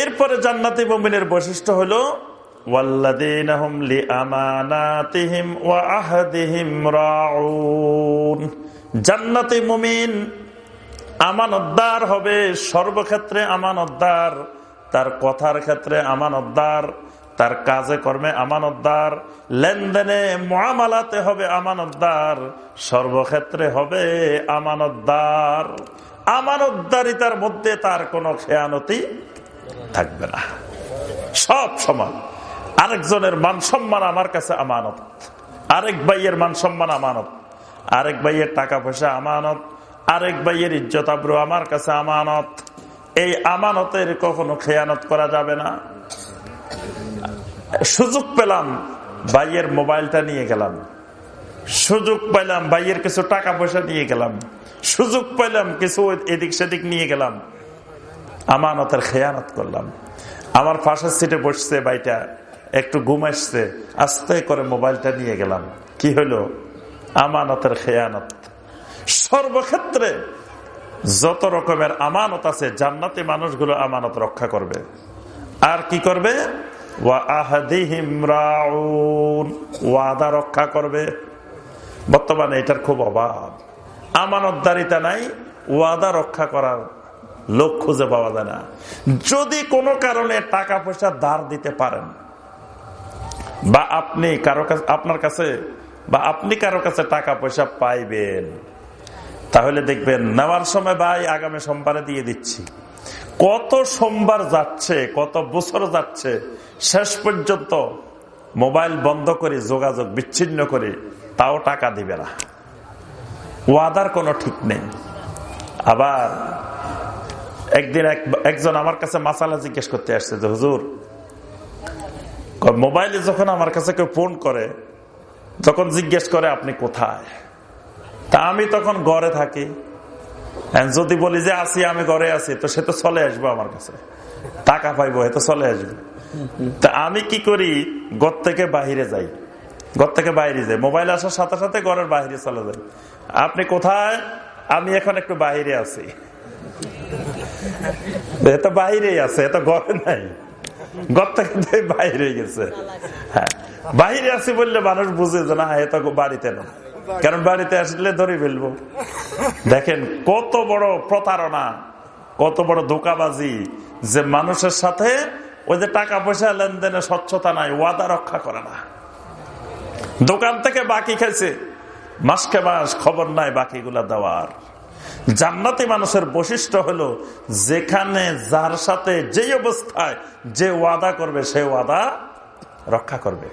এরপরে জান্নাতি মুমিনের বৈশিষ্ট্য হলো জান্নাতি মুমিন আমানতদার হবে, সর্বক্ষেত্রে আমানতদার, তার কথার ক্ষেত্রে আমানতদার, তার কাজে কর্মে আমানতদার, লেনদেনে মহামালাতে হবে আমানতদার, সর্বক্ষেত্রে হবে আমানতদার। আমানতদারিতার মধ্যে তার কোনো খেয়ানতি থাকবে না। সব সমান। আরেকজনের মান সম্মান আমার কাছে আমানত। আরেক ভাইয়ের মান সম্মান আমানত। আরেক ভাইয়ের টাকা পয়সা আমানত। আরেক ভাইয়ের ইজ্জত আব্রু আমার কাছে আমানত। এই আমানতের কখনো খেয়ানত করা যাবে না। সুযোগ পেলাম, ভাইয়ের মোবাইলটা নিয়ে গেলাম। সুযোগ পাইলাম, ভাইয়ের কিছু টাকা পয়সা নিয়ে গেলাম। সুযোগ পাইলাম, কিছু এদিক সেদিক নিয়ে গেলাম। আমানতের খেয়ানত করলাম। আমার পাশের সিটে বসছে ভাইটা, একটু ঘুম আসছে, আস্তে করে মোবাইলটা নিয়ে গেলাম। কি হলো? আমানতের খেয়ানত। সর্বক্ষেত্রে যত রকমের আমানত আছে, জান্নাতি মানুষগুলো আমানত রক্ষা করবে। আর কি করবে? ওয়াদা রক্ষা করবে। বর্তমানে এটার খুব অভাব। আমানতদারিতা নাই, ওয়াদা রক্ষা করার লোক খুঁজে পাওয়া যায় না। যদি কোনো কারণে টাকা পয়সা ধার দিতে পারেন, বা আপনি কারও কাছে, আপনার কাছে, বা আপনি কারও কাছে টাকা পয়সা পাইবেন, তাহলে দেখবেন, নেওয়ার সময় ভাই, আগামী সোমবারে দিয়ে দিচ্ছি। কত সোমবার যাচ্ছে, কত বছর যাচ্ছে, শেষ পর্যন্ত মোবাইল বন্ধ করে যোগাযোগ বিচ্ছিন্ন করে, তাও টাকা দিবে না। ওয়াদার কোনো ঠিক নেই। আবার একদিন একজন আমার কাছে মাসালা জিজ্ঞেস করতে আসছে যে, হুজুর, মোবাইলে যখন আমার কাছে কেউ ফোন করে, তখন জিজ্ঞেস করে আপনি কোথায়? তা আমি তখন ঘরে থাকি। যদি বলি যে আসি, আমি ঘরে আছি, তো সে তো চলে আসব আমার কাছে। টাকা পাইবো তো চলে আসবে। তা আমি কি করি? ঘর থেকে বাহিরে যাই। ঘর থেকে বাইরে যায়। মোবাইল আসার সাথে সাথে ঘরের বাইরে চলে যাই আপনি কোথায়? আমি এখন একটু বাহিরে আছি। এত বাইরেই আছে এত ঘরে নাই। ঘর থেকে বাইরে গেছে। হ্যাঁ বাহিরে আছি বললে মানুষ বুঝে যে না এত বাড়িতে না। কারণ বাড়িতে আসলে ধরে ফেলব। দেখেন, কত বড় প্রতারণা, কত বড় ধোকাবাজি যে মানুষের সাথে ওই যে টাকা পয়সা লেনদেনে স্বচ্ছতা নাই, ওয়াদা রক্ষা করে না। দোকান থেকে বাকি খাইছে মাসকে মাস খবর নাই বাকিগুলা দেওয়ার। জান্নাতি মানুষের বৈশিষ্ট্য হলো, যেখানে যার সাথে যে অবস্থায় যে ওয়াদা করবে, সে ওয়াদা রক্ষা করবে।